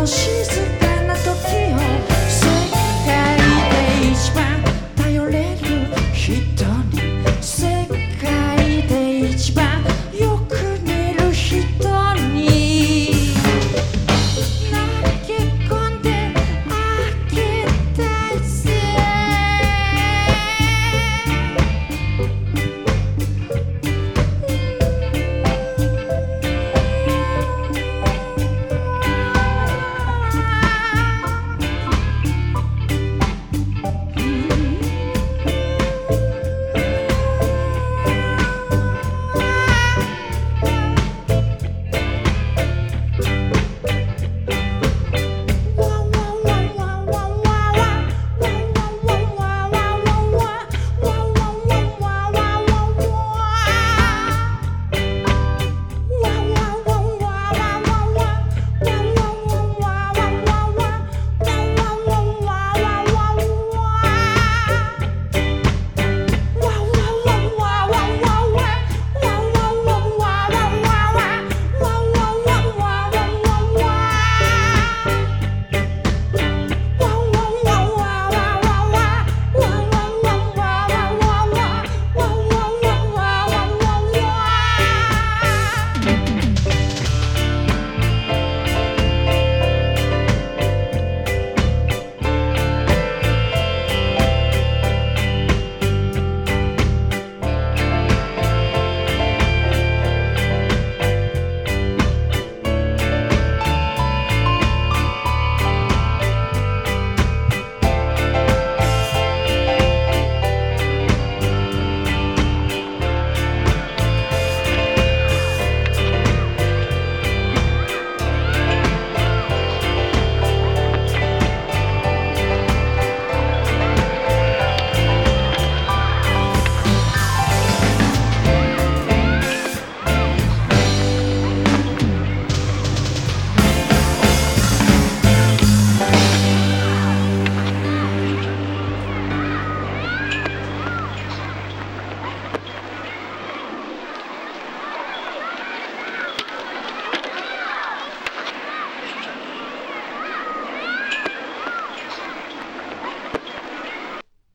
我是。